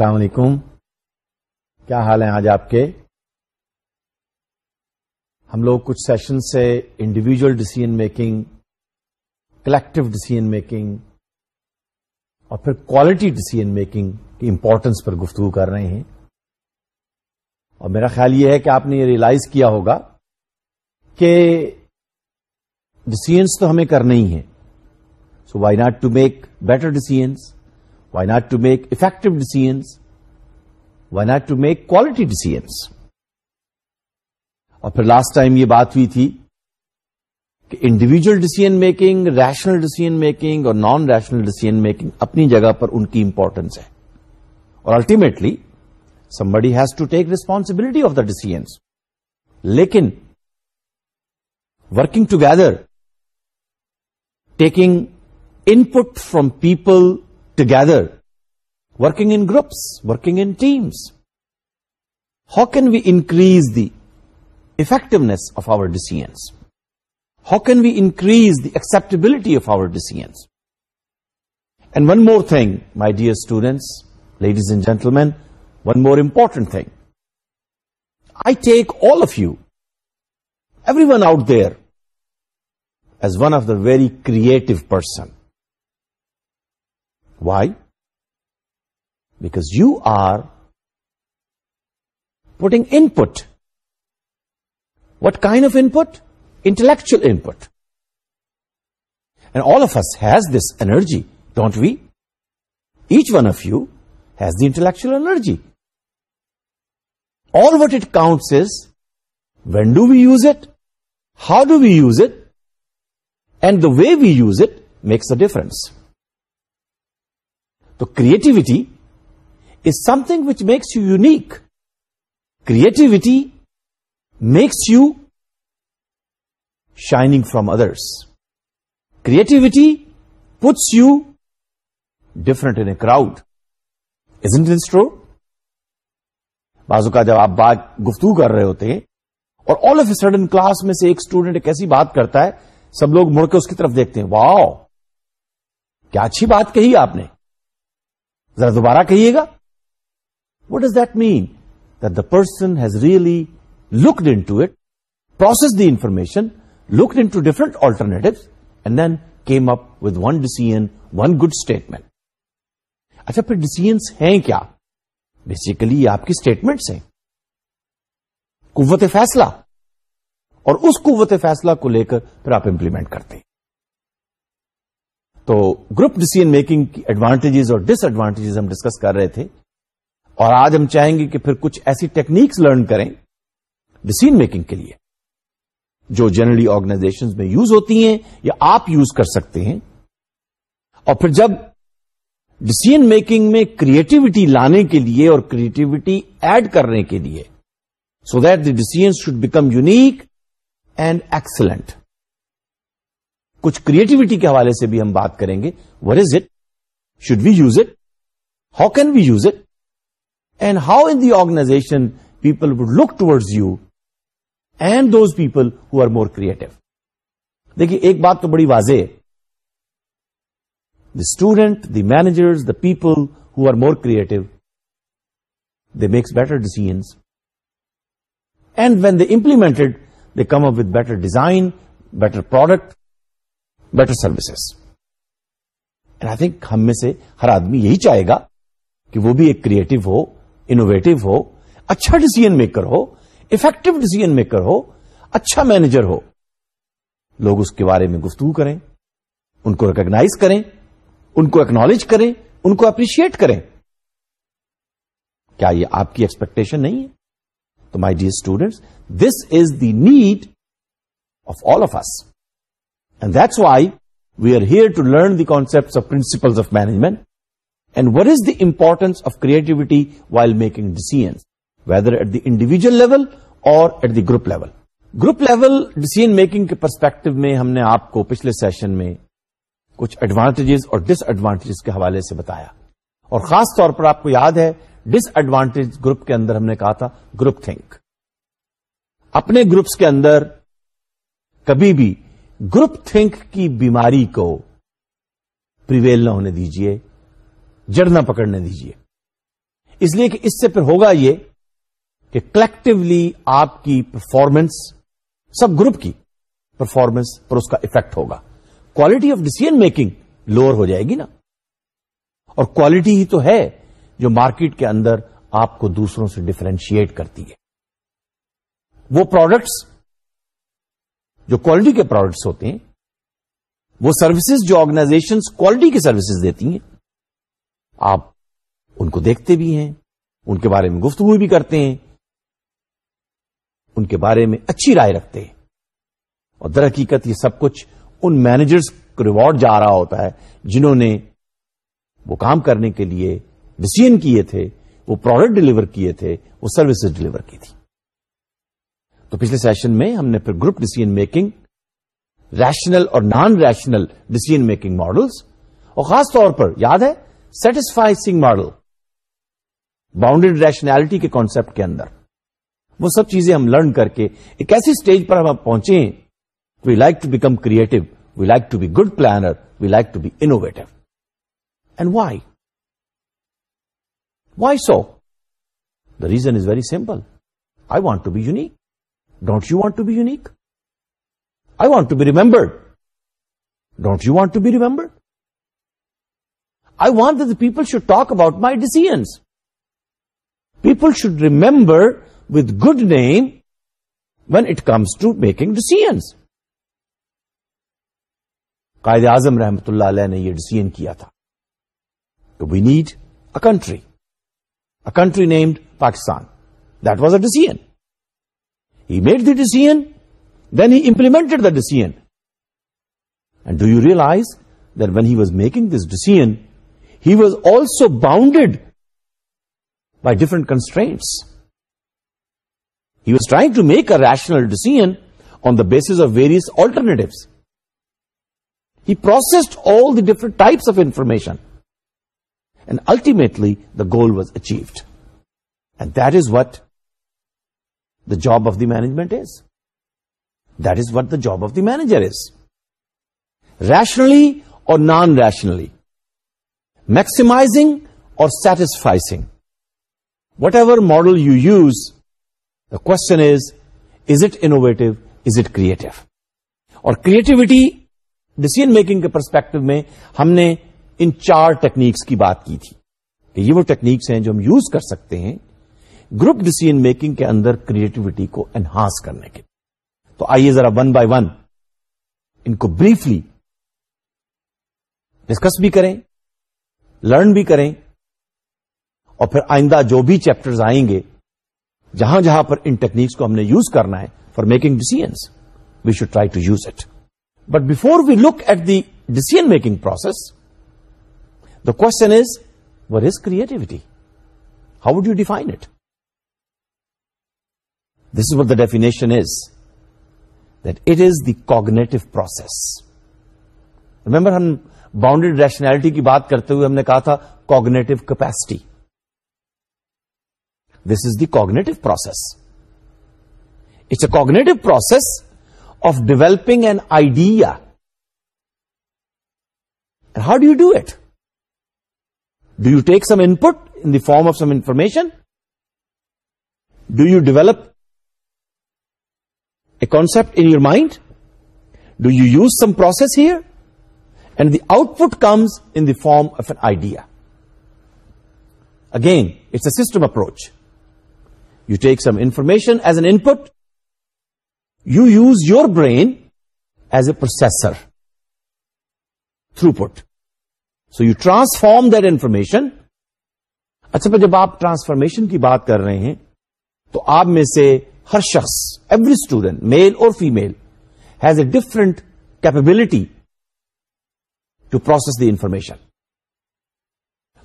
السلام علیکم کیا حال ہیں آج آپ کے ہم لوگ کچھ سیشن سے individual decision making collective decision making اور پھر کوالٹی ڈسیزن میکنگ کی امپورٹنس پر گفتگو کر رہے ہیں اور میرا خیال یہ ہے کہ آپ نے یہ ریئلائز کیا ہوگا کہ ڈسیزنس تو ہمیں کرنے ہی ہیں so why not to make better decisions why not to make effective decisions why not to make quality decisions اور پھر لاسٹ ٹائم یہ بات ہوئی تھی کہ individual decision making rational decision making اور نان ریشنل ڈیسیجن میکنگ اپنی جگہ پر ان کی امپورٹنس ہے اور ultimately somebody has to take responsibility of the decisions لیکن working together taking input from people together, working in groups, working in teams. How can we increase the effectiveness of our decisions? How can we increase the acceptability of our decisions? And one more thing, my dear students, ladies and gentlemen, one more important thing. I take all of you, everyone out there, as one of the very creative person. Why? Because you are putting input. What kind of input? Intellectual input. And all of us has this energy, don't we? Each one of you has the intellectual energy. All what it counts is, when do we use it? How do we use it? And the way we use it makes a difference. تو creativity is something which makes you unique creativity makes you shining from others creativity puts you different in a crowd is انٹ انسٹرو بازو کا جب آپ بات گفتگو کر رہے ہوتے ہیں اور all of a sudden class میں سے ایک اسٹوڈنٹ ایک ایسی بات کرتا ہے سب لوگ مڑ کے اس کی طرف دیکھتے ہیں واؤ کیا اچھی بات کہی آپ نے ذرا دوبارہ کہیے گا what does that mean that the person has really looked into it process the information looked into different alternative and then came up with one decision one good statement اچھا پھر decisions ہیں کیا یہ آپ کی statements ہیں قوت فیصلہ اور اس قوت فیصلہ کو لے کر پھر آپ امپلیمنٹ کرتے ہیں تو گروپ ڈسیزن میکنگ کی ایڈوانٹیجز اور ڈس ایڈوانٹیجز ہم ڈسکس کر رہے تھے اور آج ہم چاہیں گے کہ پھر کچھ ایسی ٹیکنیکس لرن کریں ڈسیزن میکنگ کے لیے جو جنرلی آرگنائزیشن میں یوز ہوتی ہیں یا آپ یوز کر سکتے ہیں اور پھر جب ڈسیزن میکنگ میں کریٹیوٹی لانے کے لیے اور کریٹیوٹی ایڈ کرنے کے لیے so that the decision should become unique and excellent کچھ کریٹیوٹی کے حوالے سے بھی ہم بات کریں گے what is it should we use it how can we use it and how in the organization people would look towards you and those people who are more creative دیکھیے ایک بات تو بڑی واضح ہے the student the manager the people who are more creative they makes better And and when implement implemented they come up with better design better product better services I think ہم میں سے ہر آدمی یہی چاہے گا کہ وہ بھی ایک کریٹو ہو انوویٹو ہو اچھا ڈیسیجن میکر ہو افیکٹو ڈیسیزن میکر ہو اچھا مینیجر ہو لوگ اس کے بارے میں گفتگو کریں ان کو ریکگناز کریں ان کو اکنالج کریں ان کو اپریشیٹ کریں کیا یہ آپ کی ایکسپیکٹیشن نہیں ہے تو my dear students this is the need of all of us this why we are here to learn the concept of principle of management and what is the importance of creativity while making decision whether at the individual level اور at the group level group level decision making کے perspective میں ہم نے آپ کو پچھلے session میں کچھ ایڈوانٹیجز اور ڈس ایڈوانٹیجز کے حوالے سے بتایا اور خاص طور پر آپ کو یاد ہے ڈس ایڈوانٹیج گروپ کے اندر ہم نے کہا تھا گروپ تھنک اپنے گروپس کے اندر کبھی بھی گروپ تھنک کی بیماری کو پریویل نہ ہونے دیجیے جڑ نہ پکڑنے دیجیے اس لیے کہ اس سے پھر ہوگا یہ کہ کلیکٹولی آپ کی پرفارمنس سب گروپ کی پرفارمنس پر اس کا افیکٹ ہوگا quality of decision making lower ہو جائے گی نا اور کوالٹی ہی تو ہے جو مارکیٹ کے اندر آپ کو دوسروں سے ڈفرینشیٹ کرتی ہے وہ پروڈکٹس جو کوالٹی کے پروڈکٹس ہوتے ہیں وہ سروسز جو آرگنائزیشن کوالٹی کی سروسز دیتی ہیں آپ ان کو دیکھتے بھی ہیں ان کے بارے میں گفتگو بھی کرتے ہیں ان کے بارے میں اچھی رائے رکھتے ہیں اور در حقیقت یہ سب کچھ ان مینیجرز کو ریوارڈ جا رہا ہوتا ہے جنہوں نے وہ کام کرنے کے لیے ڈسیزن کیے تھے وہ پروڈکٹ ڈلیور کیے تھے وہ سروسز ڈلیور کی تھی تو پچھلے سیشن میں ہم نے پھر گروپ ڈسیزن میکنگ ریشنل اور non rational decision making models اور خاص طور پر یاد ہے satisficing model bounded rationality کے کانسپٹ کے اندر وہ سب چیزیں ہم لرن کر کے ایک ایسی اسٹیج پر ہم پہنچے ہیں we like to become creative we like to be good planner we like to be innovative and why why so the reason is very simple I want to be unique don't you want to be unique I want to be remember don't you want to be remember I want the people should talk about my decisions people should remember with good name when it comes to making decision Quaid Azam رحمت اللہ علیہ نے یہ decision کیا تھا to we need a country a country named Pakistan that was a decision He made the decision, then he implemented the decision. And do you realize that when he was making this decision, he was also bounded by different constraints. He was trying to make a rational decision on the basis of various alternatives. He processed all the different types of information. And ultimately, the goal was achieved. And that is what job of the management is that is what the job of the manager is rationally اور non rationally maximising اور satisfying whatever model you use the question is is it innovative is it creative اور creativity decision making کے perspective میں ہم نے ان چار techniques کی بات کی تھی کہ یہ وہ ٹیکنیکس ہیں جو ہم یوز کر سکتے ہیں گروپ ڈسیزن میکنگ کے اندر کریٹیوٹی کو انہانس کرنے کے تو آئیے ذرا ون بائی ون ان کو بریفلی ڈسکس بھی کریں لرن بھی کریں اور پھر آئندہ جو بھی چیپٹر آئیں گے جہاں جہاں پر ان ٹیکنیکس کو ہم نے یوز کرنا ہے for making decisions we should try to use it but before we look at the decision making process the question is what is creativity how you define it the definition is that it is the cognitive process remember ہم bounded rationality کی بات کرتے ہوئے ہم نے کہا تھا cognitive capacity this is the cognitive process it's a cognitive process of developing an idea how the do it do you take some input in form of some information do you develop concept in your mind do you use some process here and the output comes in the form of an idea again it's a system approach you take some information as an input you use your brain as a processor throughput so you transform the information اچھا بھائی جب آپ transformation کی بات کر رہے ہیں تو آپ میں سے ہر شخص ایوری اسٹوڈنٹ میل اور female has a different capability to process the information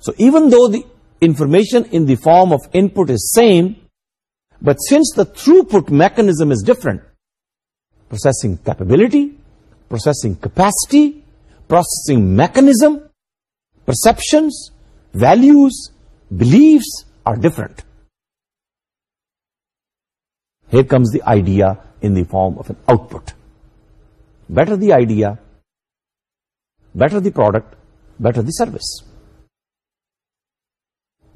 so even though the information in the form of input is same but since the throughput mechanism is different processing capability processing capacity processing mechanism perceptions values beliefs are different comes the idea in the form of an output better the idea better the product better the service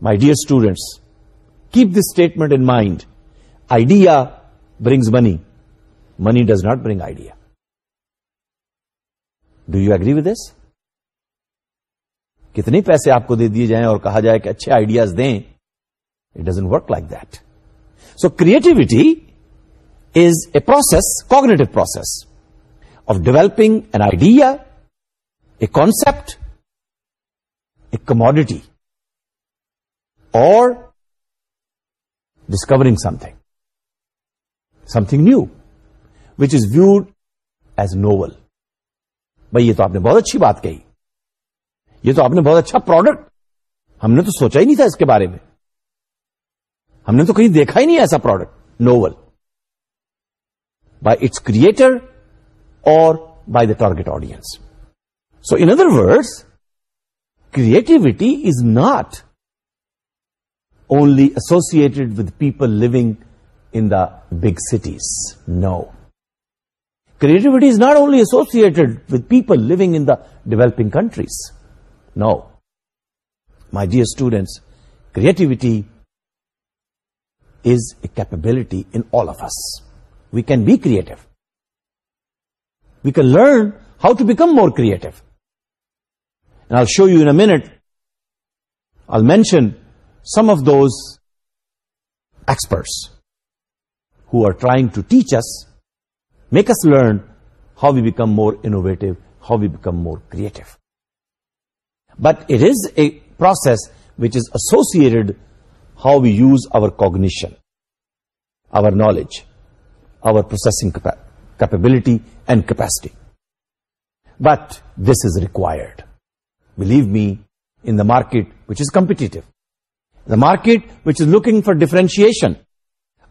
my dear students keep this statement in mind idea brings money money does not bring idea do you agree with this کتنے پیسے آپ کو دے دیے جائیں اور کہا جائے کہ اچھے آئیڈیاز دیں it doesn't work like that so creativity is a process cognitive process of developing an idea a concept a commodity اور discovering something something new which is viewed as novel بھائی یہ تو آپ نے بہت اچھی بات کہی یہ تو آپ نے بہت اچھا پروڈکٹ ہم نے تو سوچا ہی نہیں تھا اس کے بارے میں ہم نے تو کہیں دیکھا ہی نہیں ایسا product novel by it's creator اور by the target audience so in other words creativity is not only associated with people living in the big cities no creativity is not only associated with people living in the developing countries no my dear students creativity is a capability in all of us. We can be creative. We can learn how to become more creative. And I'll show you in a minute, I'll mention some of those experts who are trying to teach us, make us learn how we become more innovative, how we become more creative. But it is a process which is associated how we use our cognition, our knowledge, our processing capability and capacity. But this is required. Believe me, in the market which is competitive, the market which is looking for differentiation,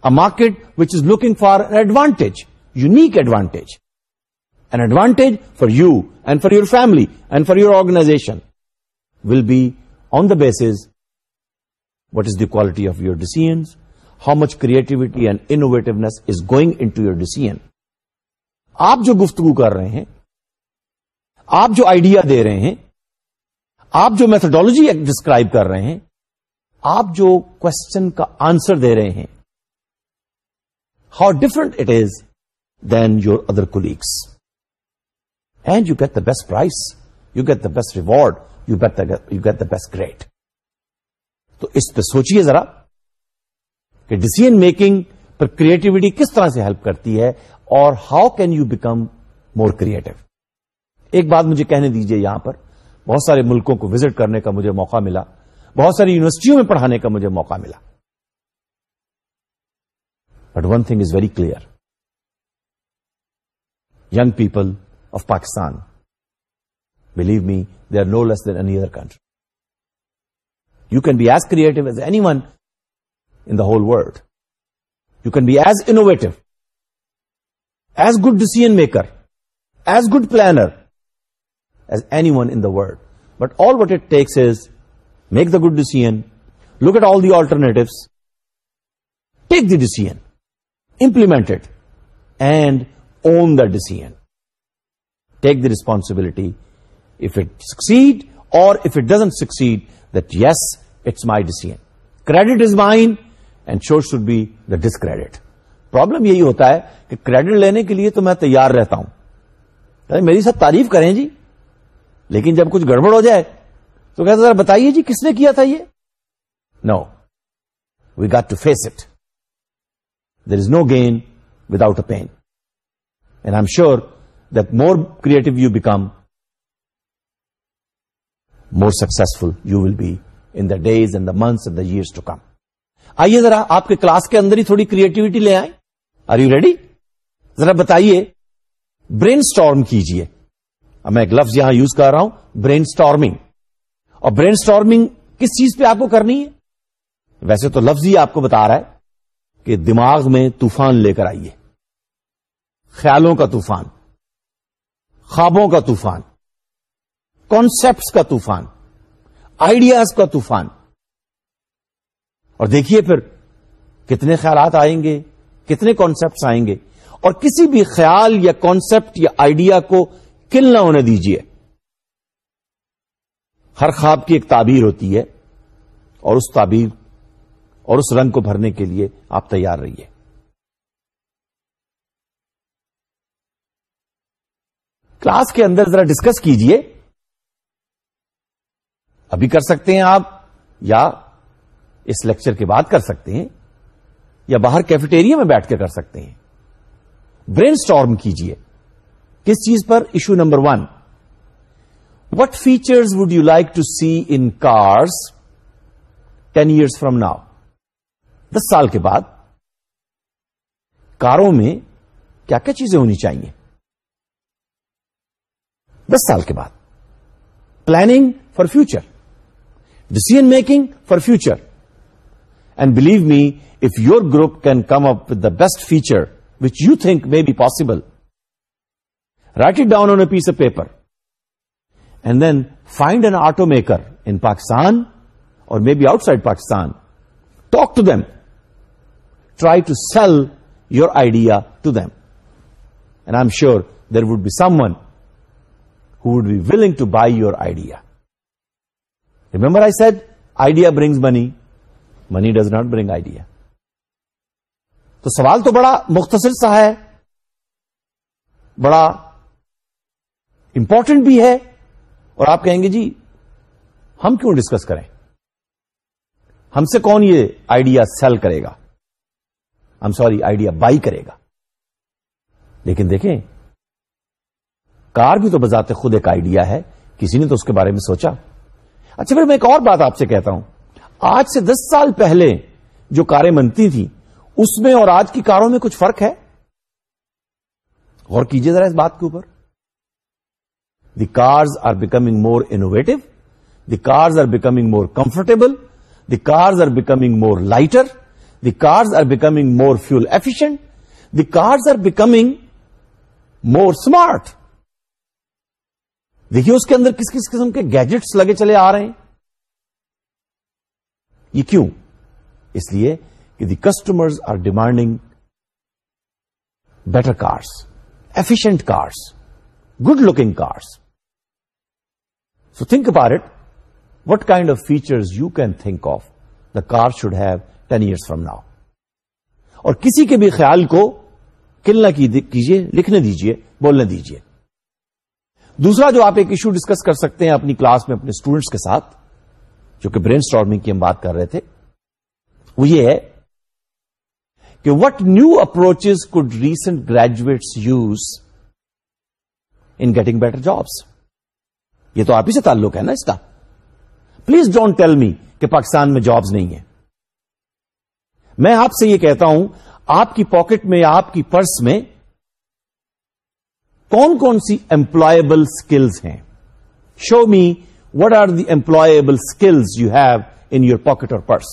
a market which is looking for an advantage, unique advantage, an advantage for you and for your family and for your organization will be on the basis what is the quality of your decision how much creativity and innovativeness is going into your decision آپ جو گفتگو کر رہے ہیں آپ جو idea دے رہے ہیں آپ جو میتھڈالوجی ڈسکرائب کر رہے ہیں آپ جو کوشچن کا آنسر دے رہے ہیں how different it is than your other colleagues and you get the best prize you get the best reward you get you get the best great تو اس پہ سوچیے ذرا کہ ڈسیزن میکنگ پر کریٹیوٹی کس طرح سے ہیلپ کرتی ہے اور how can you become more creative ایک بات مجھے کہنے دیجیے یہاں پر بہت سارے ملکوں کو وزٹ کرنے کا مجھے موقع ملا بہت ساری یونیورسٹیوں میں پڑھانے کا مجھے موقع ملا but one thing is very clear young people of Pakistan believe me they are no less than any other country You can be as creative as anyone in the whole world. You can be as innovative, as good decision maker, as good planner as anyone in the world. But all what it takes is make the good decision, look at all the alternatives, take the decision, implement it, and own the decision. Take the responsibility if it succeeds اور if it doesn't succeed that yes it's my decision credit is mine and sure should be the discredit problem یہی ہوتا ہے کہ credit لینے کے لیے تو میں تیار رہتا ہوں یعنی میری ساتھ تعریف کریں جی لیکن جب کچھ گڑبڑ ہو جائے تو کہتے ذرا بتائیے جی کس نے کیا تھا یہ no we got to face it there is no gain without a pain and I am sure that more creative you become more successful you will be in the days and the months and the years to come آئیے ذرا آپ کے class کے اندر ہی تھوڑی creativity لے آئے آر یو ریڈی ذرا بتائیے برین اسٹارم کیجیے اب میں ایک لفظ یہاں یوز کر رہا ہوں برین اسٹارمنگ اور برین اسٹارمنگ کس چیز پہ آپ کو کرنی ہے ویسے تو لفظ ہی آپ کو بتا رہا ہے کہ دماغ میں طوفان لے کر آئیے خیالوں کا طوفان خوابوں کا طوفان کانسپٹس کا طوفان آئیڈیاز کا طوفان اور دیکھیے پھر کتنے خیالات آئیں گے کتنے کانسیپٹس آئیں گے اور کسی بھی خیال یا کانسیپٹ یا آئیڈیا کو کل نہ ہونے دیجیے ہر خواب کی ایک تعبیر ہوتی ہے اور اس تعبیر اور اس رنگ کو بھرنے کے لیے آپ تیار رہیے کلاس کے اندر ذرا ڈسکس کیجئے ابھی کر سکتے ہیں آپ یا اس لیکچر کے بعد کر سکتے ہیں یا باہر کیفیٹیریا میں بیٹھ کے کر سکتے ہیں برین اسٹارم کیجیے کس چیز پر issue number one what feature would you like to see in cars ten years from now دس سال کے بعد کاروں میں کیا کیا چیزیں ہونی چاہیے دس سال کے بعد planning for future Decision making for future. And believe me, if your group can come up with the best feature which you think may be possible, write it down on a piece of paper and then find an automaker in Pakistan or maybe outside Pakistan. Talk to them. Try to sell your idea to them. And I'm sure there would be someone who would be willing to buy your idea. Remember I said idea brings money money does not bring idea تو سوال تو بڑا مختصر سا ہے بڑا important بھی ہے اور آپ کہیں گے جی ہم کیوں ڈسکس کریں ہم سے کون یہ آئیڈیا سیل کرے گا ہم سوری آئیڈیا بائی کرے گا لیکن دیکھیں کار بھی تو بذات خود ایک آئیڈیا ہے کسی نے تو اس کے بارے میں سوچا اچھا پھر میں ایک اور بات آپ سے کہتا ہوں آج سے دس سال پہلے جو کاریں بنتی تھیں اس میں اور آج کی کاروں میں کچھ فرق ہے غور کیجیے ذرا اس بات کے اوپر the cars are becoming more innovative the cars are becoming more comfortable the cars are becoming more lighter the cars are becoming more fuel efficient the cars are becoming more smart دیکھیے اس کے اندر کس کس قسم کے gadgets لگے چلے آ رہے ہیں یہ کیوں اس لیے کہ the customers are demanding better cars efficient cars good looking cars so think about it what kind of features you can think of the car should have ten years from now اور کسی کے بھی خیال کو کلنا کیجیے لکھنے دیجیے بولنے دیجیے دوسرا جو آپ ایک ایشو ڈسکس کر سکتے ہیں اپنی کلاس میں اپنے اسٹوڈنٹس کے ساتھ جو کہ برین اسٹارمنگ کی ہم بات کر رہے تھے وہ یہ ہے کہ what new approach could recent graduate use in getting better jobs یہ تو آپ ہی سے تعلق ہے نا اس کا پلیز ڈونٹ ٹیل می کہ پاکستان میں جابس نہیں ہے میں آپ سے یہ کہتا ہوں آپ کی پاکٹ میں یا آپ کی پرس میں کون کون سی امپلائبل اسکلز ہیں show me what are the employable skills you have in your pocket اور purse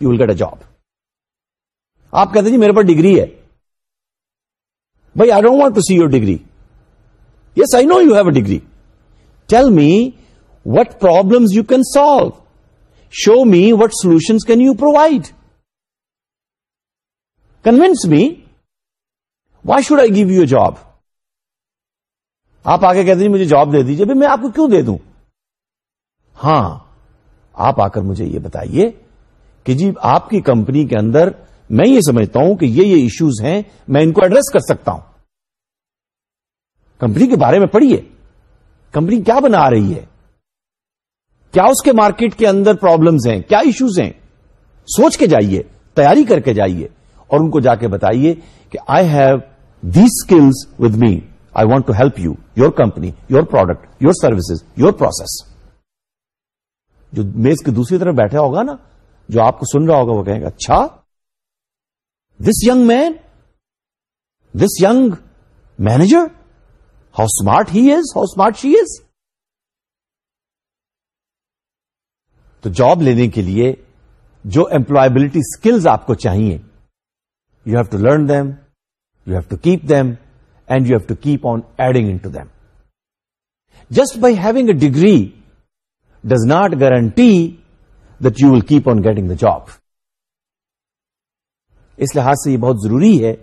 you will get a job آپ کہتے جی میرے پاس ڈگری ہے بھائی I don't want to see your degree yes I know you have a degree tell me what problem you can solve show me what solution can you provide convince me why should I give you a job آپ آگے کہتے ہیں جی مجھے job دے دیجیے میں آپ کو کیوں دے دوں ہاں آپ آ کر مجھے یہ بتائیے کہ جی آپ کی کمپنی کے اندر میں یہ سمجھتا ہوں کہ یہ یہ ایشوز ہیں میں ان کو ایڈریس کر سکتا ہوں کمپنی کے بارے میں پڑھیے کمپنی کیا بنا رہی ہے کیا اس کے مارکیٹ کے اندر پرابلمز ہیں کیا ایشوز ہیں سوچ کے جائیے تیاری کر کے جائیے اور ان کو جا کے بتائیے کہ I have the skills with me want to help you your company your product your services your process جو میز کے کی دوسری طرف بیٹھا ہوگا نا جو آپ کو سن رہا ہوگا وہ کہیں گے اچھا دس یگ man this young manager how smart he is how smart she is تو جاب لینے کے لیے جو امپلائبلٹی اسکلز آپ کو چاہیے you have to learn them you have to keep them and you have to keep on adding in just by having a degree does not guarantee that you will keep on getting the job اس لحاظ سے یہ بہت ضروری ہے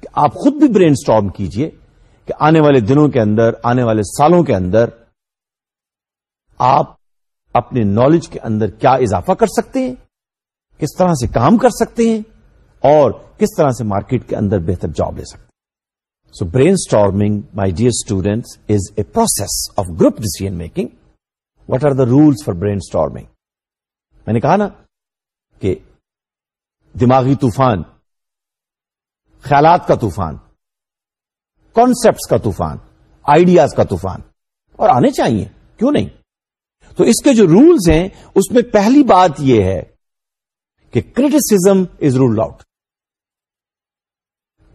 کہ آپ خود بھی برین اسٹارم کیجیے کہ آنے والے دنوں کے اندر آنے والے سالوں کے اندر آپ اپنے نالج کے اندر کیا اضافہ کر سکتے ہیں کس طرح سے کام کر سکتے ہیں اور کس طرح سے مارکیٹ کے اندر بہتر جاب لے سکتے ہیں so brainstorming my dear students is a process of group decision making what are the rules for brainstorming میں نے کہا نا کہ دماغی طوفان خیالات کا طوفان کانسپٹ کا طوفان آئیڈیاز کا طوفان اور آنے چاہیے کیوں نہیں تو اس کے جو رولز ہیں اس میں پہلی بات یہ ہے کہ کرٹیسم از رولڈ آؤٹ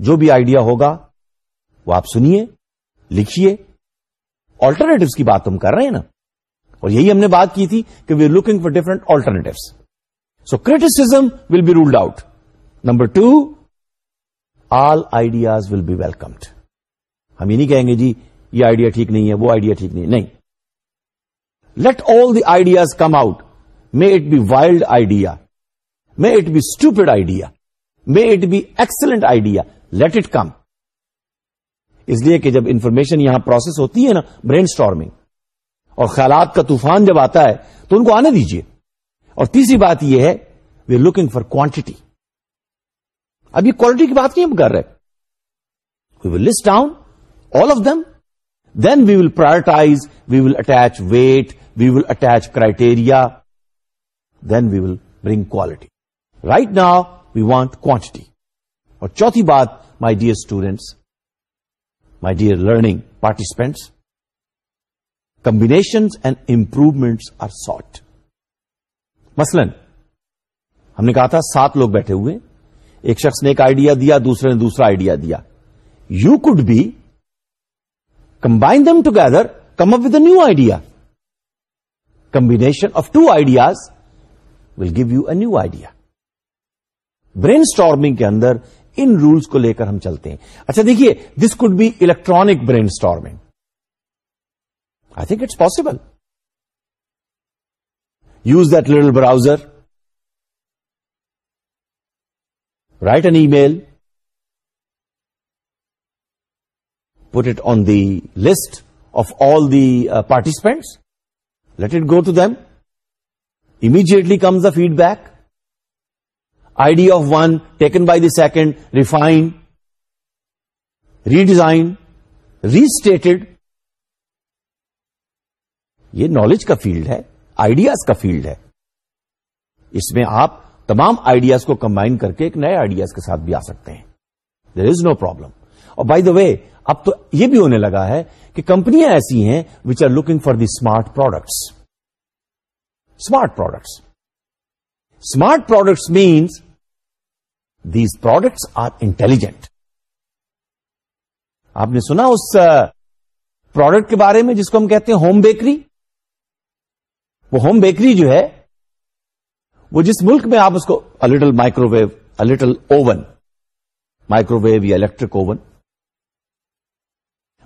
جو بھی آئیڈیا ہوگا وہ آپ سنیے لکھیے آلٹرنیٹوس کی بات ہم کر رہے ہیں نا اور یہی ہم نے بات کی تھی کہ we are looking for different alternative so criticism will be ruled out number two all ideas will be welcomed ہم یہ نہیں کہیں گے جی یہ آئیڈیا ٹھیک نہیں ہے وہ آئیڈیا ٹھیک نہیں نہیں let all the ideas come out may it be wild idea may it be stupid idea may it be excellent idea let it come اس لیے کہ جب انفارمیشن یہاں پروسیس ہوتی ہے نا برین اسٹارمنگ اور خیالات کا طوفان جب آتا ہے تو ان کو آنے دیجیے اور تیسری بات یہ ہے وی لوکنگ فار کوانٹٹی اب یہ کوالٹی کی بات نہیں ہم کر رہے we will list down all of them then we will prioritize we will attach weight we will attach criteria then we will bring quality right now we want quantity اور چوتھی بات my dear students my dear learning participants combination and improvements are sought. مثلاً ہم نے کہا تھا سات لوگ بیٹھے ہوئے ایک شخص نے ایک آئیڈیا دیا دوسرے نے دوسرا آئیڈیا دیا you could be combine them together come up with a new idea combination of two ideas will give you a new idea brainstorming کے اندر ان رولس کو لے کر ہم چلتے ہیں اچھا دیکھیے this could be electronic brainstorming I think it's possible use that little browser write an email put it on the list of all the participants let it go to them immediately comes the feedback idea of one taken by the second refined ریڈیزائن restated یہ knowledge کا field ہے ideas کا field ہے اس میں آپ تمام ideas کو کمبائن کر کے ایک نئے آئیڈیاز کے ساتھ بھی آ سکتے ہیں دیر از نو پرابلم اور بائی دا وے اب تو یہ بھی ہونے لگا ہے کہ کمپنیاں ایسی ہیں which are looking for the smart products smart products smart products means these products are intelligent آپ نے سنا اس پروڈکٹ کے بارے میں جس کو ہم کہتے ہیں ہوم بیکری وہ ہوم بیکری جو ہے وہ جس ملک میں آپ اس کو little microwave a little little oven microwave یا electric oven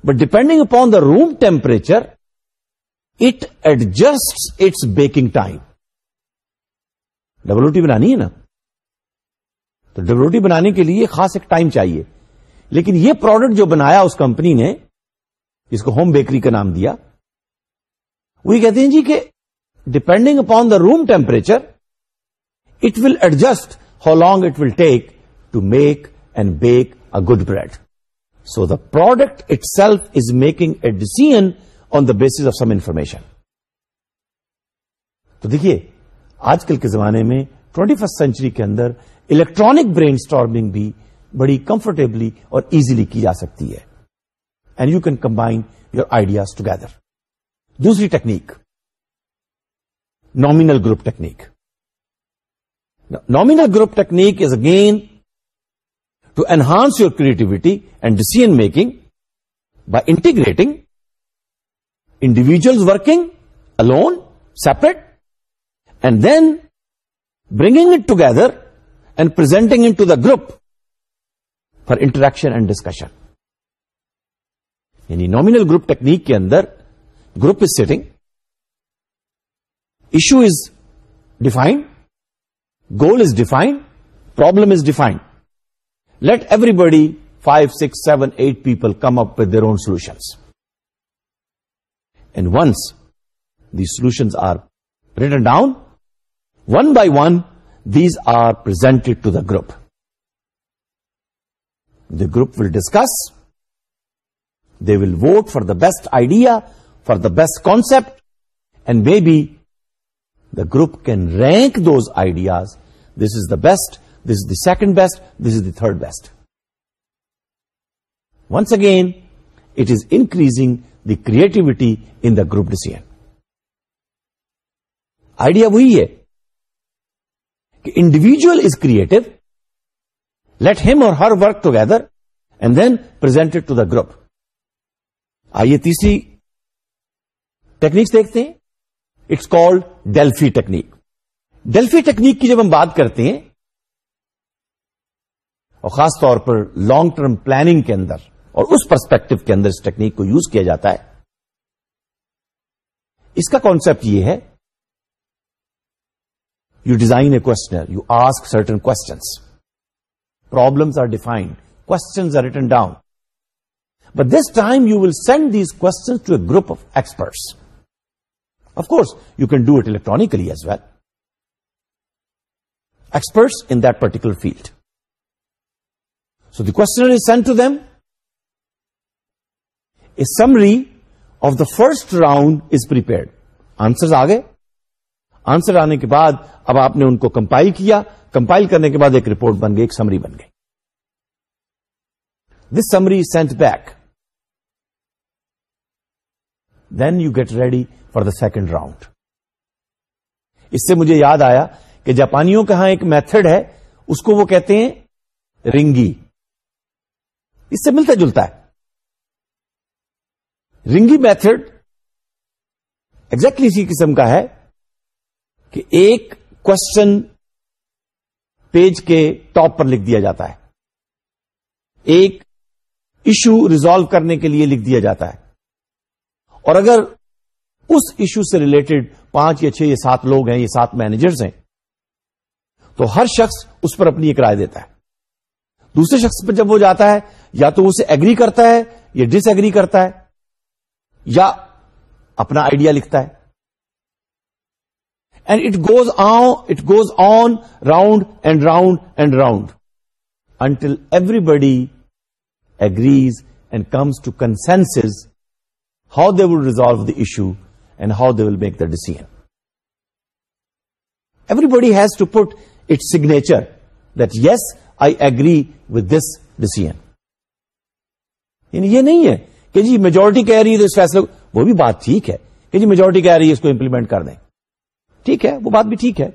but depending upon the room temperature it adjust its baking time W T بنانی ہے نا تو ڈبلوٹی بنانے کے لیے خاص ایک ٹائم چاہیے لیکن یہ پروڈکٹ جو بنایا اس کمپنی نے جس کو ہوم بیکری کا نام دیا وہی کہتے ہیں جی کہ depending upon the room temperature it will adjust how long it will take to make and bake a good bread so the product itself is making a decision on the base of some information تو دیکھیے آج کل کے زمانے میں twenty first century کے اندر electronic brainstorming بھی بڑی کمفرٹیبلی اور ایزیلی کی جا سکتی ہے and you can combine your ideas together دوسری technique nominal group technique nominal group technique is again to enhance your creativity and decision making by integrating individuals working a separate and then bringing it together presenting into the group for interaction and discussion یعنی nominal group technique کے اندر group is setting issue is defined goal is defined problem is defined let everybody five six seven eight people come up with their own solutions in once the solutions are written down one by one these are presented to the group the group will discuss the will vote for the best idea for the best concept and maybe the group can rank those ideas this is the best this is the second best this is the third best once again it is increasing the creativity in the group decision idea وہی ہے individual is creative let him or her work together and then presented to the group آئیے تیسری techniques دیکھتے ہیں it's called Delphi technique Delphi technique کی جب ہم بات کرتے ہیں اور خاص طور پر لانگ ٹرم پلاننگ کے اندر اور اس پرسپیکٹو کے اندر اس ٹیکنیک کو یوز کیا جاتا ہے اس کا کانسپٹ یہ ہے you design a questionnaire you ask certain but this time you will send these a group of experts of course you can do it electronically as well experts in field. Field so the is send to them. A summary of the first round is prepared. Answer آ گئے answer آنے کے بعد اب آپ نے ان کو کمپائل کیا کمپائل کرنے کے بعد ایک رپورٹ بن گئی ایک سمری بن گئی this summary sent back then you get ready for the second round اس سے مجھے یاد آیا کہ جاپانیوں ہاں ایک میتھڈ ہے اس کو وہ کہتے ہیں رنگی اس سے ملتا جلتا ہے رنگی میتھڈ ایگزیکٹلی اسی قسم کا ہے کہ ایک کوشچن پیج کے ٹاپ پر لکھ دیا جاتا ہے ایک ایشو ریزالو کرنے کے لیے لکھ دیا جاتا ہے اور اگر اس ایشو سے ریلیٹڈ پانچ یا چھ یا سات لوگ ہیں یا سات مینیجرز ہیں تو ہر شخص اس پر اپنی ایک رائے دیتا ہے دوسرے شخص پر جب وہ جاتا ہے یا تو اسے ایگری کرتا ہے یا ڈس ایگری کرتا ہے یا اپنا آئیڈیا لکھتا ہے and it goes on it goes on round and round and round until everybody agrees and comes to consensus how they will resolve the issue and how they will make the decision everybody has to put it signature that yes I agree with this یعنی یہ نہیں ہے کہ جی majority کہہ رہی ہے تو اس فیصلے وہ بھی بات ٹھیک ہے کہ جی میجورٹی کہہ رہی ہے اس کو امپلیمنٹ کر دیں ٹھیک ہے وہ بات بھی ٹھیک ہے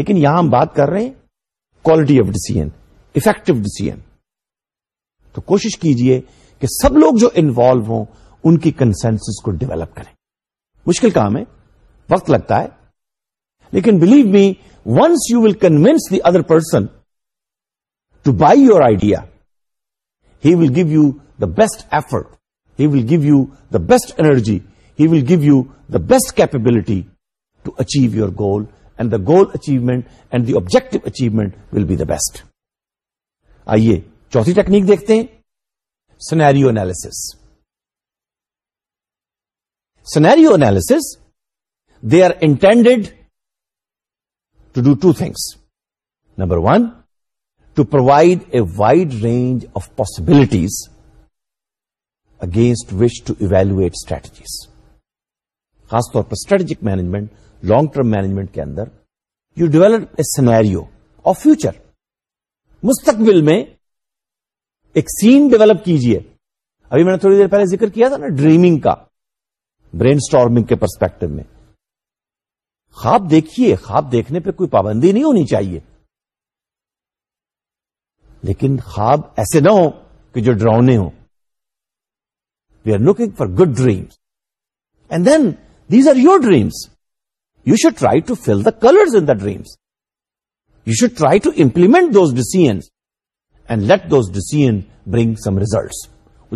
لیکن یہاں ہم بات کر رہے ہیں quality of decision effective decision تو کوشش کیجئے کہ سب لوگ جو انوالو ہوں ان کی کنسینس کو ڈیولپ کریں مشکل کام ہے وقت لگتا ہے لیکن believe me once you will convince the other person to buy your idea he will give you the best effort he will give you the best energy he will give you the best capability to achieve your goal and the goal achievement and the objective achievement will be the best آئیے چوتھی technique دیکھتے ہیں scenario analysis scenario analysis they are intended to do two things number one to provide a wide range of possibilities against which to evaluate strategies خاص طور پر strategic management long term management کے اندر you develop a scenario of future مستقبل میں ایک سین develop کیجیے ابھی میں نے تھوڑی دیر پہلے ذکر کیا تھا نا ڈریمنگ کا برین اسٹارمنگ کے پرسپیکٹو میں خواب دیکھیے خواب دیکھنے پہ کوئی پابندی نہیں ہونی چاہیے لیکن خواب ایسے نہ ہو کہ جو ڈراؤنے ہوں we are looking for good dreams and then are your dreams you should try to fill the colours in the dreams you should try to implement those decisions and let those decision bring some results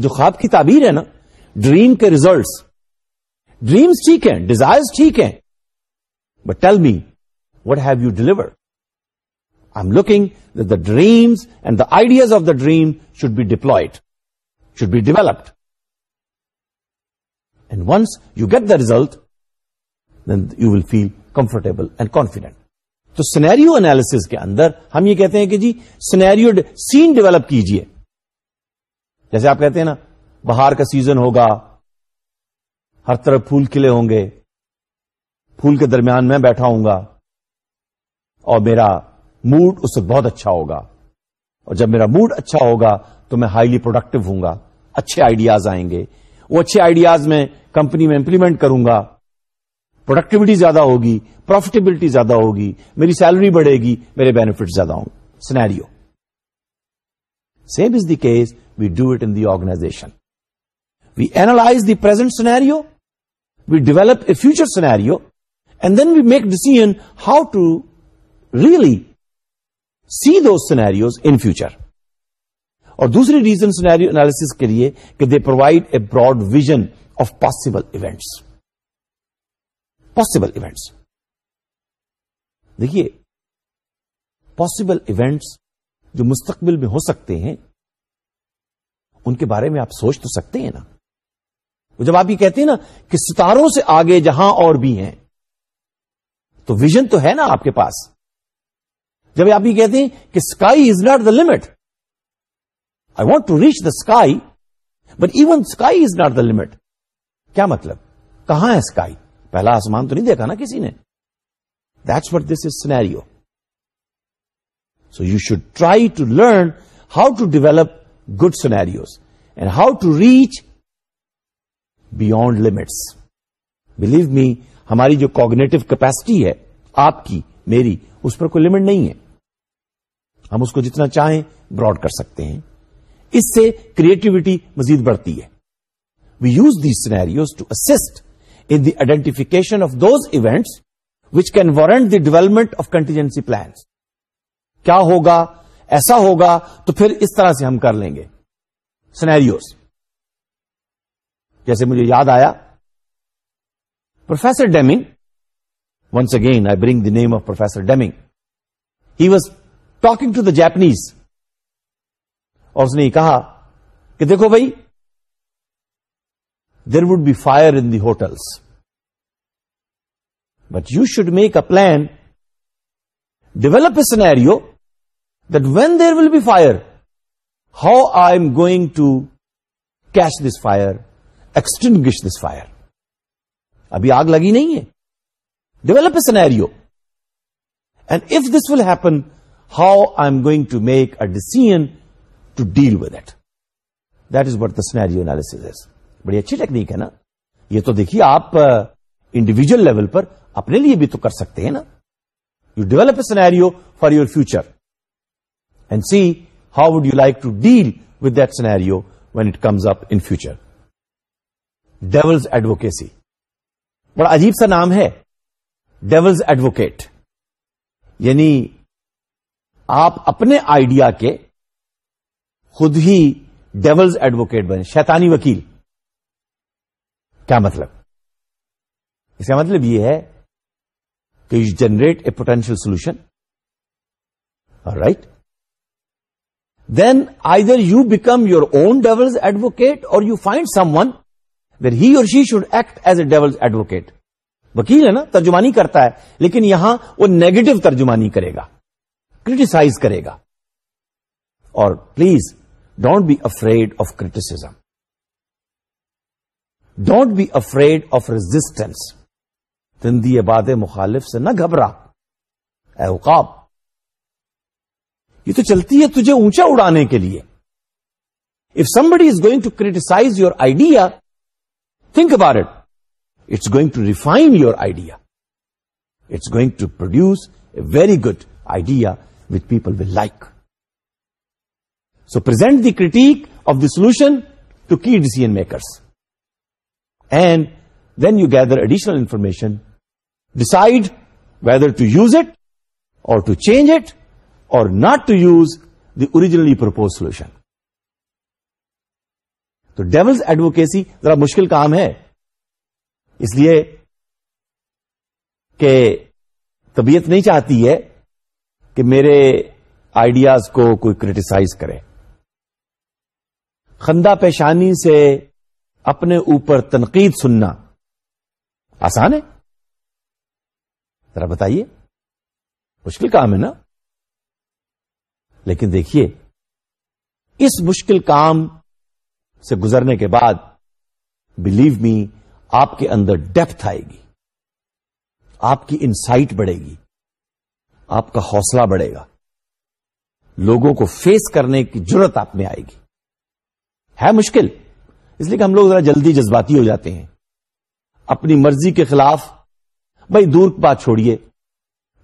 جو خواب کی تعبیر ہے نا dream کے results dreams ٹھیک ہیں desire ٹھیک ہیں but tell me what have you deliver I am looking the dreams and the ideas of the dream should be deployed should be developed and once you get the result you will feel comfortable and confident تو scenario analysis کے اندر ہم یہ کہتے ہیں کہ جی scenario سین ڈیولپ کیجیے جیسے آپ کہتے ہیں نا بہار کا سیزن ہوگا ہر طرف پھول کھلے ہوں گے پھول کے درمیان میں بیٹھا ہوں گا اور میرا موڈ اس وقت بہت اچھا ہوگا اور جب میرا موڈ اچھا ہوگا تو میں ہائیلی پروڈکٹیو ہوں گا اچھے آئیڈیاز آئیں گے وہ اچھے آئیڈیاز میں کمپنی میں امپلیمنٹ کروں گا پروڈکٹیوٹی زیادہ ہوگی پروفیٹیبلٹی زیادہ ہوگی میری سیلری بڑھے گی میرے بینیفٹ زیادہ ہوں scenario same is the case we do it in organization we analyse the present scenario we develop a future scenario and then we make decision how to really see those scenarios in future اور دوسری reason scenario analysis کے لیے کہ they provide a broad vision of possible events possible events دیکھیے possible events جو مستقبل میں ہو سکتے ہیں ان کے بارے میں آپ سوچ تو سکتے ہیں نا وہ جب آپ یہ کہتے ہیں نا کہ ستاروں سے آگے جہاں اور بھی ہیں تو ویژن تو ہے نا آپ کے پاس جب آپ یہ کہتے ہیں کہ sky is not the limit I want to reach the sky but even sky is not the limit کیا مطلب کہاں ہے اسکائی پہلا آسمان تو نہیں دیکھا نا کسی نے that's what this is scenario so you should try to learn how to develop good scenarios and how to reach beyond limits believe me ہماری جو کوگنیٹو کیپیسٹی ہے آپ کی میری اس پر کوئی لمٹ نہیں ہے ہم اس کو جتنا چاہیں براڈ کر سکتے ہیں اس سے کریٹیوٹی مزید بڑھتی ہے we use these scenarios to assist the identification of those events which can warrant the development of contingency plans کیا ہوگا ایسا ہوگا تو پھر اس طرح سے ہم کر لیں گے سنیرو جیسے مجھے یاد آیا professor Deming once again I bring the name of professor Deming he was talking to the Japanese اور اس نے کہا کہ دیکھو بھائی there would be fire in the hotels but you should make a plan develop a an that when there will be fire how I am going to cash this fire extinguish this fire ابھی آگ لگی نہیں ہے develop a an arrow and if this will happen how I am going to make a decision to deal with it that is what the scenario analysis بڑی اچھی technique ہے نا یہ تو دیکھیے آپ انڈیویجل لیول پر اپنے لیے بھی تو کر سکتے ہیں نا you develop a scenario for your future and see how would you like to deal with that scenario when it comes up in future devil's advocacy بڑا عجیب سا نام ہے ڈیولز ایڈوکیٹ یعنی آپ اپنے آئیڈیا کے خود ہی ڈیولز ایڈوکیٹ بنے شیطانی وکیل کیا مطلب اس کا مطلب یہ ہے کہ you generate a potential solution right then either you become your own devil's advocate or you find someone there he or she should act as a devil's advocate وکیل ہے نا ترجمانی کرتا ہے لیکن یہاں وہ نیگیٹو ترجمانی کرے گا کریٹیسائز کرے گا اور please don't be afraid of criticism don't be afraid of resistance تندی دی باد مخالف سے نہ گھبرا اے اوقاب یہ تو چلتی ہے تجھے اونچا اڑانے کے لیے if somebody is going to criticise your idea think about it it's going to refine your idea it's going to produce a very good idea with people will like so present the critique of the solution to key decision makers and then you gather additional information decide whether to use it or to change it or not to use the originally propose solution تو devil's advocacy ذرا مشکل کام ہے اس لیے کہ طبیعت نہیں چاہتی ہے کہ میرے آئیڈیاز کو کوئی کریٹیسائز کرے خندہ پیشانی سے اپنے اوپر تنقید سننا آسان ہے ذرا بتائیے مشکل کام ہے نا لیکن دیکھیے اس مشکل کام سے گزرنے کے بعد بلیو می آپ کے اندر ڈیپتھ آئے گی آپ کی انسائٹ بڑھے گی آپ کا حوصلہ بڑھے گا لوگوں کو فیس کرنے کی ضرورت آپ میں آئے گی ہے مشکل اس لیے کہ ہم لوگ ذرا جلدی جذباتی ہو جاتے ہیں اپنی مرضی کے خلاف بھائی دور بات چھوڑیے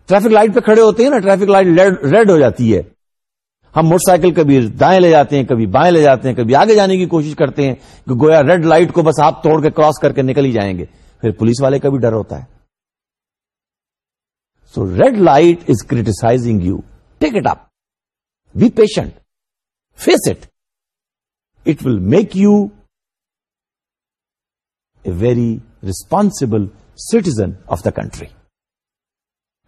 ٹریفک لائٹ پہ کھڑے ہوتے ہیں نا ٹریفک لائٹ ریڈ ہو جاتی ہے ہم موٹر سائیکل کبھی دائیں لے جاتے ہیں کبھی بائیں لے جاتے ہیں کبھی آگے جانے کی کوشش کرتے ہیں کہ گویا ریڈ لائٹ کو بس آپ توڑ کے کراس کر کے نکل ہی جائیں گے پھر پولیس والے کا بھی ڈر ہوتا ہے so red light is criticising you take it up be patient face it it will make you a very responsible citizen of the country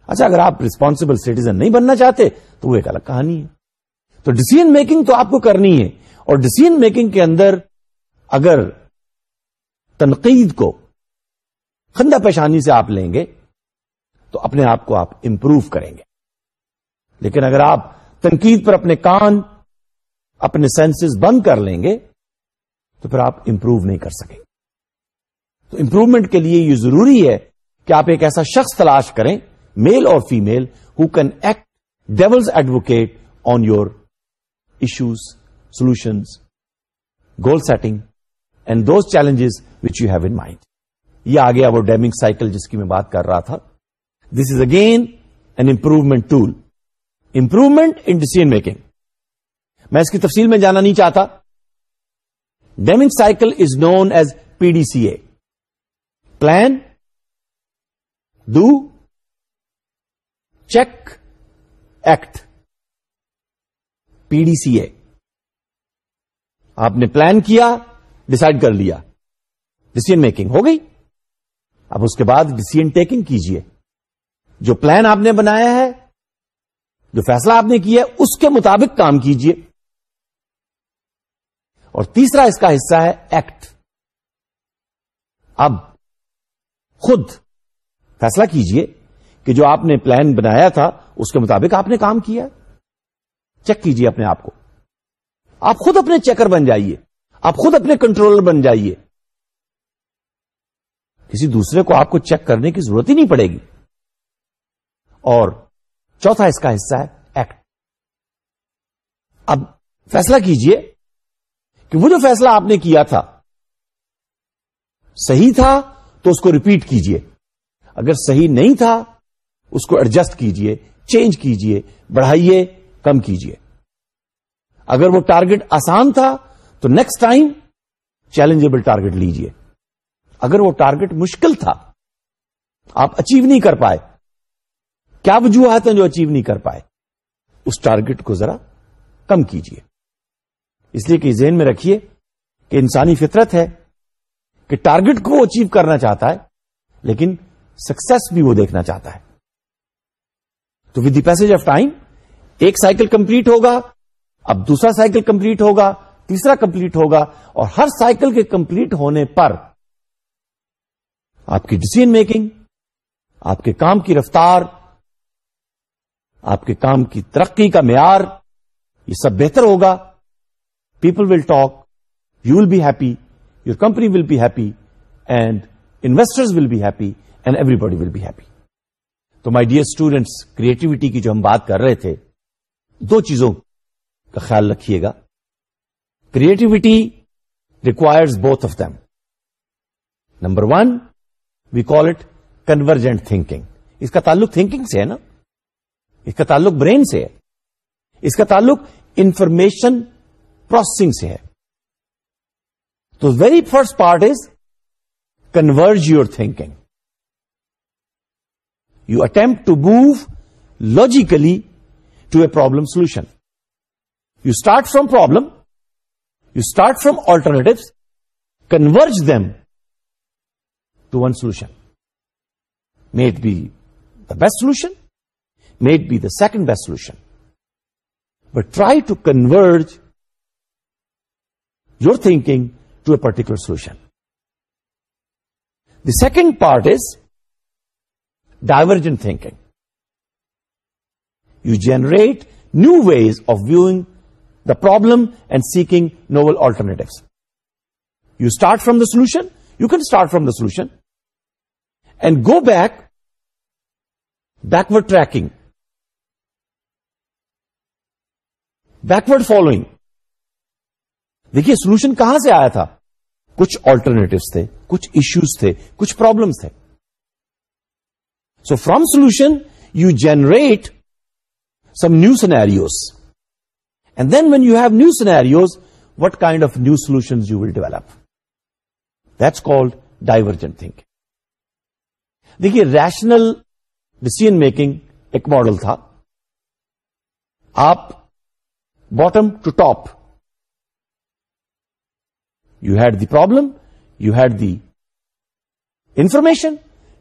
اچھا اگر آپ ریسپانسبل سٹیزن نہیں بننا چاہتے تو وہ ایک الگ کہانی ہے تو ڈسیزن میکنگ تو آپ کو کرنی ہے اور ڈسیزن میکنگ کے اندر اگر تنقید کو خندہ پیشانی سے آپ لیں گے تو اپنے آپ کو آپ امپروو کریں گے لیکن اگر آپ تنقید پر اپنے کان اپنے سینسز بند کر لیں گے تو پھر آپ امپروو نہیں کر سکیں گے تو امپروومنٹ کے لیے یہ ضروری ہے کہ آپ ایک ایسا شخص تلاش کریں میل اور female who can act devil's advocate on your issues solution goal setting and those challenges which you have in mind یہ آگے وہ ڈیمنگ سائیکل جس کی میں بات کر رہا تھا this is again an improvement tool improvement in decision making میں اس کی تفصیل میں جانا نہیں چاہتا Deming cycle is known as P D C A plan do check act P D C A آپ نے پلان کیا ڈسائڈ کر لیا ڈسیزن میکنگ ہو گئی اب اس کے بعد ڈسیزن ٹیکنگ کیجئے جو پلان آپ نے بنایا ہے جو فیصلہ آپ نے کیا ہے اس کے مطابق کام کیجئے اور تیسرا اس کا حصہ ہے ایکٹ اب خود فیصلہ کیجئے کہ جو آپ نے پلان بنایا تھا اس کے مطابق آپ نے کام کیا چیک کیجئے اپنے آپ کو آپ خود اپنے چیکر بن جائیے آپ خود اپنے کنٹرولر بن جائیے کسی دوسرے کو آپ کو چیک کرنے کی ضرورت ہی نہیں پڑے گی اور چوتھا اس کا حصہ ہے ایکٹ اب فیصلہ کیجئے کہ وہ جو فیصلہ آپ نے کیا تھا صحیح تھا تو اس کو ریپیٹ کیجئے اگر صحیح نہیں تھا اس کو ایڈجسٹ کیجئے چینج کیجئے بڑھائیے کم کیجئے اگر وہ ٹارگٹ آسان تھا تو نیکسٹ ٹائم چیلنجبل ٹارگٹ لیجئے اگر وہ ٹارگٹ مشکل تھا آپ اچیو نہیں کر پائے کیا وجوہات ہیں جو اچیو نہیں کر پائے اس ٹارگٹ کو ذرا کم کیجئے اس لیے کہ ذہن میں رکھیے کہ انسانی فطرت ہے کہ ٹارگیٹ کو اچیو کرنا چاہتا ہے لیکن سکسس بھی وہ دیکھنا چاہتا ہے تو with the pace of time ایک سائیکل کمپلیٹ ہوگا اب دوسرا سائیکل کمپلیٹ ہوگا تیسرا کمپلیٹ ہوگا اور ہر سائیکل کے کمپلیٹ ہونے پر آپ کی ڈسیزن میکنگ آپ کے کام کی رفتار آپ کے کام کی ترقی کا معیار یہ سب بہتر ہوگا people will talk you will be happy company will will happy and investors will be happy and everybody will be happy تو مائی ڈیئر اسٹوڈینٹس کریٹیوٹی کی جو ہم بات کر رہے تھے دو چیزوں کا خیال رکھیے گا creativity requires both of them number one we call it convergent thinking اس کا تعلق تھنکنگ سے ہے نا اس کا تعلق برین سے ہے اس کا تعلق انفارمیشن پروسیسنگ سے ہے So the very first part is converge your thinking. You attempt to move logically to a problem solution. You start from problem, you start from alternatives, converge them to one solution. May it be the best solution, may it be the second best solution. But try to converge your thinking to a particular solution the second part is divergent thinking you generate new ways of viewing the problem and seeking novel alternate you start from the solution you can start from the solution and go back backward tracking backward following دیکھیے solution کہاں سے آیا تھا کچھ alternatives تھے کچھ issues تھے کچھ پرابلمس تھے so from solution you generate some new scenarios and then when you have new scenarios what kind of new solution you will develop that's called divergent think دیکھیے ریشنل ڈسیزن میکنگ ایک model تھا آپ bottom to top ڈ the problem you had the information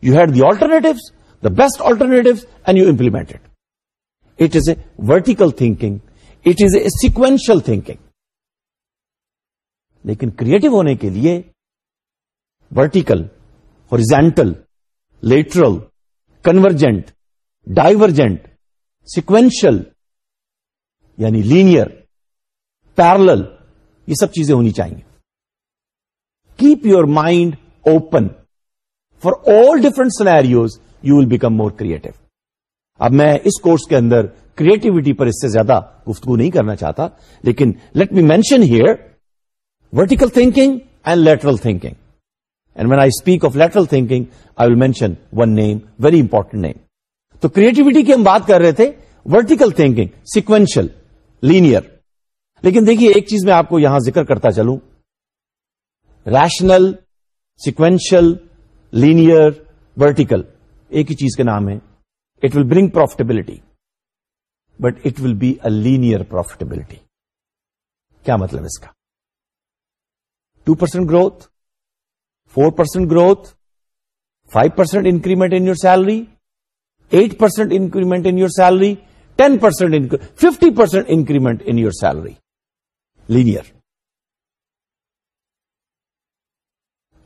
you had the alternatives the best alternatives and you implemented it is a vertical thinking it is a sequential thinking لیکن creative ہونے کے لیے vertical horizontal lateral convergent divergent sequential یعنی linear parallel یہ سب چیزیں ہونی چاہیے keep your mind open for all different scenarios you will become more creative اب میں اس کورس کے اندر کریٹوٹی پر اس سے زیادہ گفتگو نہیں کرنا چاہتا لیکن let me mention here vertical thinking and lateral thinking and when I speak of lateral thinking I will mention one name very important name تو کریٹوٹی کی ہم بات کر رہے تھے ورٹیکل تھنکنگ سیکوینشل لینئر لیکن دیکھیے ایک چیز میں آپ کو یہاں ذکر کرتا چلوں ریشنل سیکوینشل لینئر ورٹیکل ایک ہی چیز کا نام ہے it will bring profitability but it will be a linear profitability کیا مطلب اس کا two percent growth four percent growth five percent increment in your salary eight percent increment in your salary ten percent fifty percent increment in your salary linear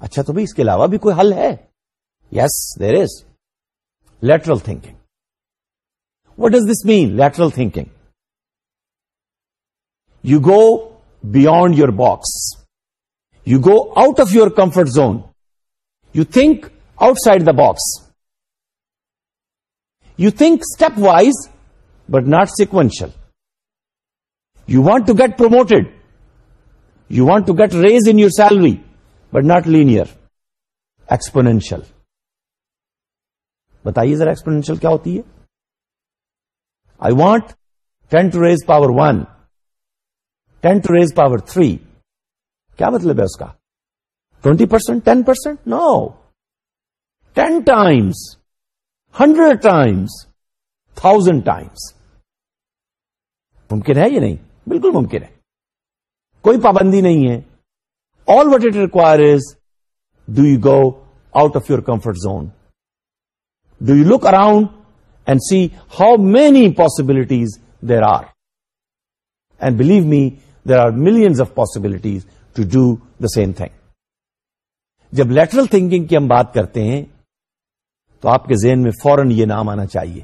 اچھا تو بھائی اس کے علاوہ بھی کوئی حل ہے yes there is lateral thinking what does this main lateral thinking you go beyond your box you go out of your comfort zone you think outside the box you think step wise but not sequential you want to get promoted you want to get raise in your salary but not linear exponential بتائیے ذرا exponential کیا ہوتی ہے I want ten to raise power one ten to raise power three کیا مطلب ہے اس کا twenty percent ten percent no ten times hundred times thousand times ممکن ہے یا نہیں بالکل ممکن ہے کوئی پابندی نہیں ہے all what it requires do you go out of your comfort zone do you look around and see how many possibilities there are and believe me there are millions of possibilities to do the same thing جب lateral thinking کی ہم بات کرتے ہیں تو آپ کے ذہن میں فورن یہ نام آنا چاہیے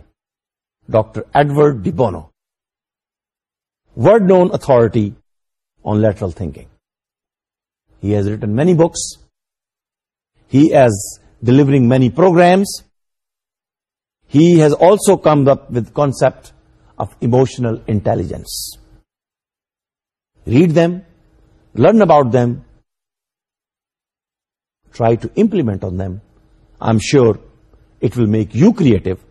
doctor Edward de Bono world known authority on lateral thinking He has written many books. He is delivering many programs. He has also come up with the concept of emotional intelligence. Read them, learn about them, try to implement on them. I'm sure it will make you creative.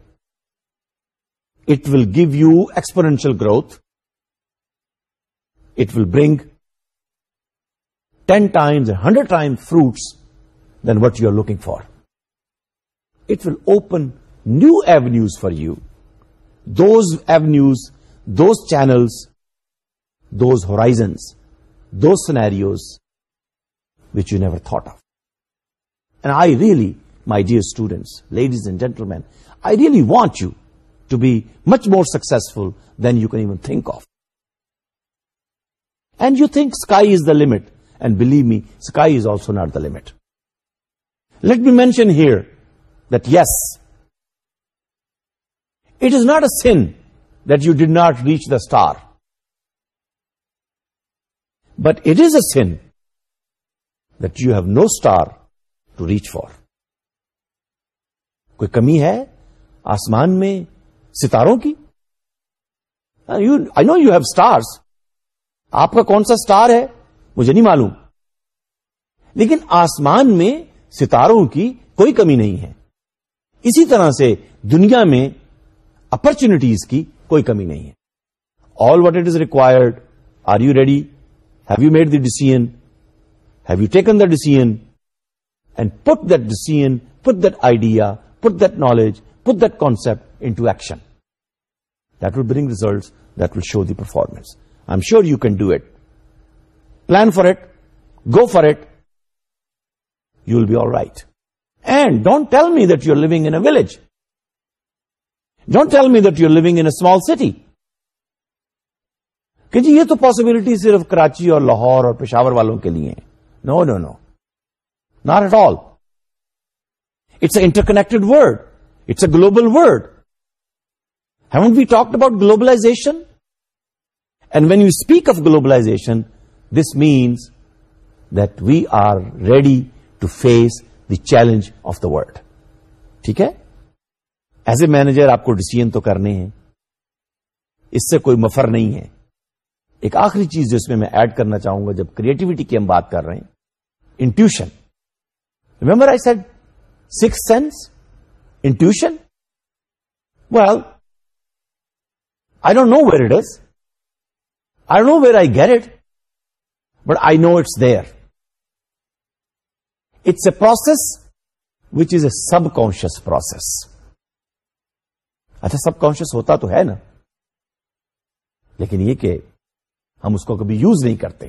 It will give you exponential growth. It will bring 10 times, 100 times fruits than what you are looking for. It will open new avenues for you. Those avenues, those channels, those horizons, those scenarios which you never thought of. And I really, my dear students, ladies and gentlemen, I really want you to be much more successful than you can even think of. And you think sky is the limit. And believe me sky is also not the limit let me mention here that yes it is not a sin that you did not reach the star but it is a sin that you have no star to reach for کوئی کمی ہے آسمان میں ستاروں کی you I know you have stars آپ کا کون سا اسٹار ہے مجھے نہیں معلوم لیکن آسمان میں ستاروں کی کوئی کمی نہیں ہے اسی طرح سے دنیا میں اپرچونیٹیز کی کوئی کمی نہیں ہے all what it is required are you ready have you made the decision have you taken the decision and put that decision put that idea put that knowledge put that concept into action that will bring result that will show the performance I am sure you can do it plan for it go for it you will be all right and don't tell me that you are لوگ in village don't tell me that you are لوگ in small city کہ جی یہ تو possibility صرف کراچی اور لاہور اور پشاور والوں کے لیے no no no not at all it's a interconnected world it's a global world haven't be we talk about globalization and when you speak of globalization this means are ready to face the challenge of the world ٹھیک ہے as a manager آپ کو decision تو کرنے ہیں اس سے کوئی مفر نہیں ہے ایک آخری چیز جو اس میں میں ایڈ کرنا چاہوں گا جب کریٹوٹی کی ہم بات کر رہے ہیں ان remember I said six sense in well I don't know where it is I know where I get it but I know it's there it's a process which is a subconscious process اچھا سب conscious ہوتا تو ہے نا لیکن یہ کہ ہم اس کو کبھی یوز نہیں کرتے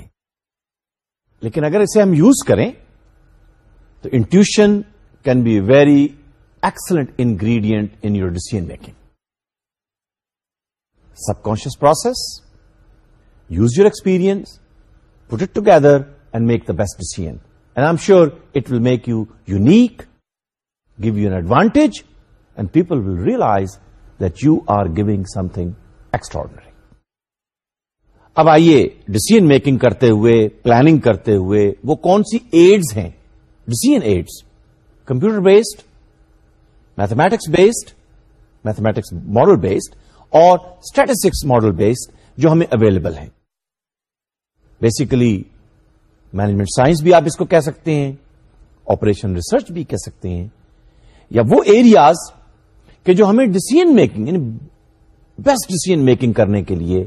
لیکن اگر اسے ہم یوز کریں تو intuition can be very excellent ingredient in your decision making subconscious process use your experience put it together and make the best decision. And M sure it will make you unique give you an advantage and people will realise that you are giving something اب آئیے decision making کرتے ہوئے planning کرتے ہوئے وہ کون سی aids ہیں decision aids computer based mathematics based mathematics model based اور اسٹیٹسٹکس ماڈل بیسڈ جو ہمیں اویلیبل ہیں بیسیکلی مینجمنٹ سائنس بھی آپ اس کو کہہ سکتے ہیں آپریشن ریسرچ بھی کہہ سکتے ہیں یا وہ ایریاز کہ جو ہمیں ڈسیزن میکنگ یعنی بیسٹ ڈسیزن میکنگ کرنے کے لیے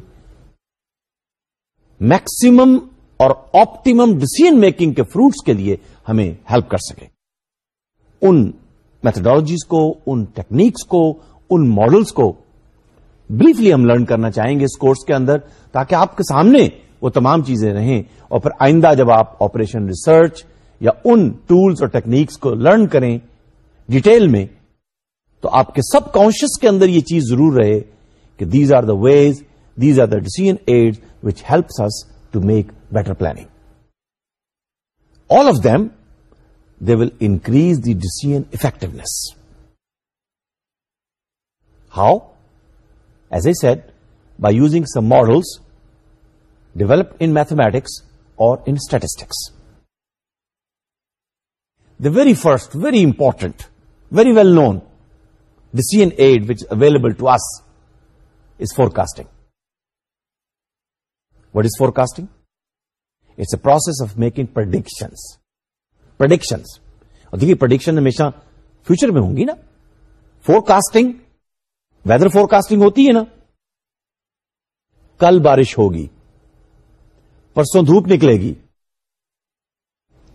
میکسیمم اور آپٹیمم ڈسیزن میکنگ کے فروٹس کے لیے ہمیں ہیلپ کر سکے ان میتھڈالوجیز کو ان ٹیکنیکس کو ان ماڈلس کو بریفلی ہم لرن کرنا چاہیں گے اس کورس کے اندر تاکہ آپ کے سامنے وہ تمام چیزیں رہیں اور پھر آئندہ جب آپ آپریشن ریسرچ یا ان ٹولس اور ٹیکنیکس کو لرن کریں ڈیٹیل میں تو آپ کے سب کانشیس کے اندر یہ چیز ضرور رہے کہ these are the ways these are the decision aid which helps us to make better planning all of them will increase the decision effectiveness how as a set by using some models develop in mathematics اور in statistics the very first very important very well know D N aid which available to us is forecasting what is forecasting it's a process of making predictions predictions اور دیکھیے prediction ہمیشہ future میں ہوں گی نا forecasting weather forecasting ہوتی ہے نا کل بارش ہوگی پرسوں دھوپ نکلے گی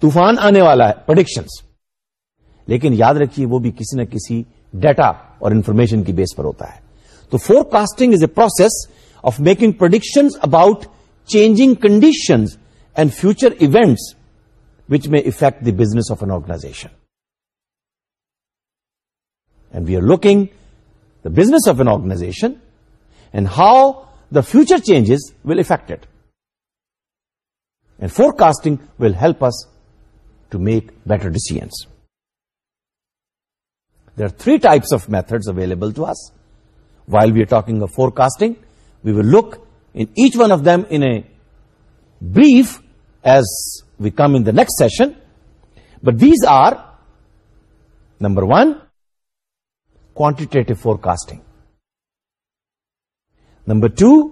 طوفان آنے والا ہے پرڈکشنس لیکن یاد رکھیے وہ بھی کسی نہ کسی ڈیٹا اور انفارمیشن کی بیس پر ہوتا ہے تو forecasting is a process of making prediction about changing conditions and future events which may affect the business of an organization and we are looking the business of an organization and how the future changes will affect And forecasting will help us to make better decisions. There are three types of methods available to us. While we are talking of forecasting, we will look in each one of them in a brief as we come in the next session. But these are, number one, quantitative forecasting. Number two,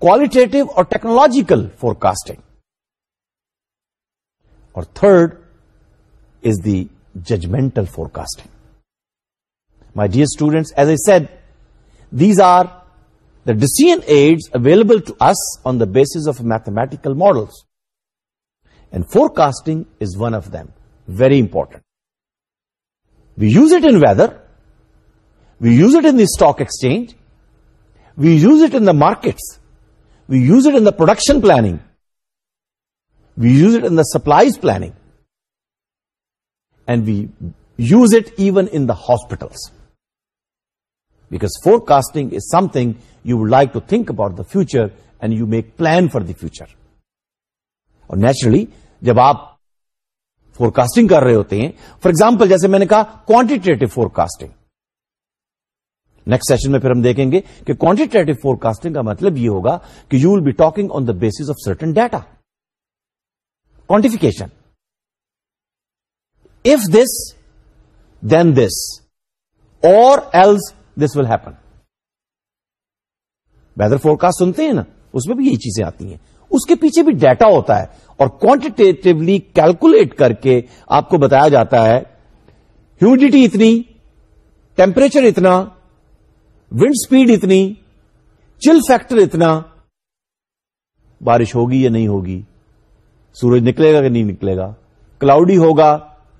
qualitative or technological forecasting. Or third is the judgmental forecasting. My dear students, as I said, these are the decision aids available to us on the basis of mathematical models. And forecasting is one of them, very important. We use it in weather, we use it in the stock exchange, we use it in the markets, we use it in production planning we use it in supplies planning and we use it even in the hospitals because forecasting is something you would like to think about the future and you make plan for the future اور naturally جب آپ forecasting کر رہے ہوتے ہیں for example جیسے میں نے کہا quantitative forecasting next session میں پھر ہم دیکھیں گے کہ کوانٹیٹیو فور کاسٹنگ کا مطلب یہ ہوگا کہ you will be talking on the base of certain data quantification if this then this اور else this will happen weather cast سنتے ہیں نا اس میں بھی یہی چیزیں آتی ہیں اس کے پیچھے بھی ڈیٹا ہوتا ہے اور کوانٹیٹیولی کیلکولیٹ کر کے آپ کو بتایا جاتا ہے ہیومڈیٹی اتنی ٹیمپریچر اتنا ونڈ سپیڈ اتنی چل فیکٹر اتنا بارش ہوگی یا نہیں ہوگی سورج نکلے گا کہ نہیں نکلے گا کلاؤڈی ہوگا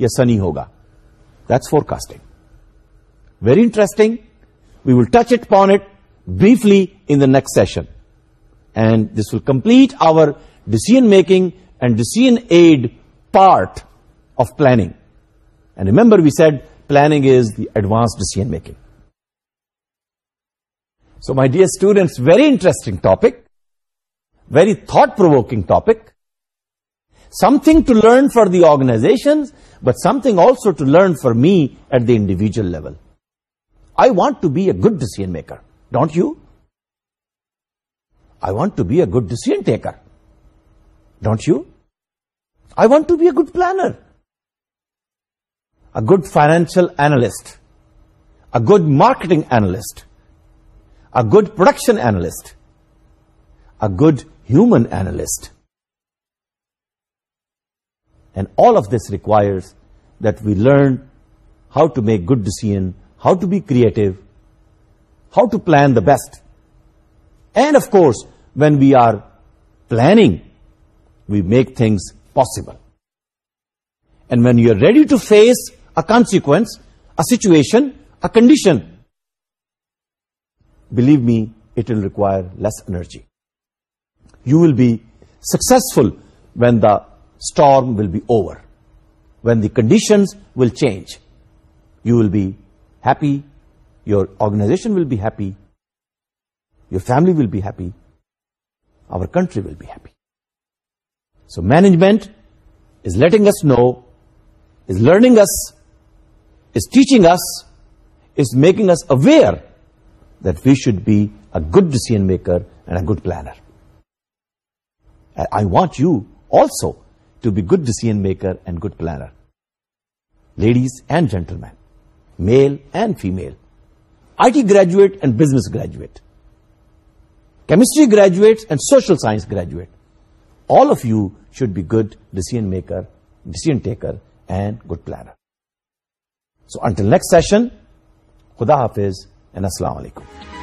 یا سنی ہوگا that's forecasting very interesting we will touch it upon it briefly in the next session and this will complete our decision making and decision aid part of planning and remember we said planning is the advance decision making So my dear students, very interesting topic, very thought-provoking topic, something to learn for the organizations, but something also to learn for me at the individual level. I want to be a good decision maker, don't you? I want to be a good decision taker, don't you? I want to be a good planner, a good financial analyst, a good marketing analyst, a good production analyst, a good human analyst. And all of this requires that we learn how to make good decisions, how to be creative, how to plan the best. And of course, when we are planning, we make things possible. And when you are ready to face a consequence, a situation, a condition, believe me, it will require less energy. You will be successful when the storm will be over, when the conditions will change. You will be happy, your organization will be happy, your family will be happy, our country will be happy. So management is letting us know, is learning us, is teaching us, is making us aware that we should be a good decision maker and a good planner. I want you also to be good decision maker and good planner. Ladies and gentlemen, male and female, IT graduate and business graduate, chemistry graduates and social science graduate, all of you should be good decision maker, decision taker and good planner. So until next session, Khuda Hafiz. السلام علیکم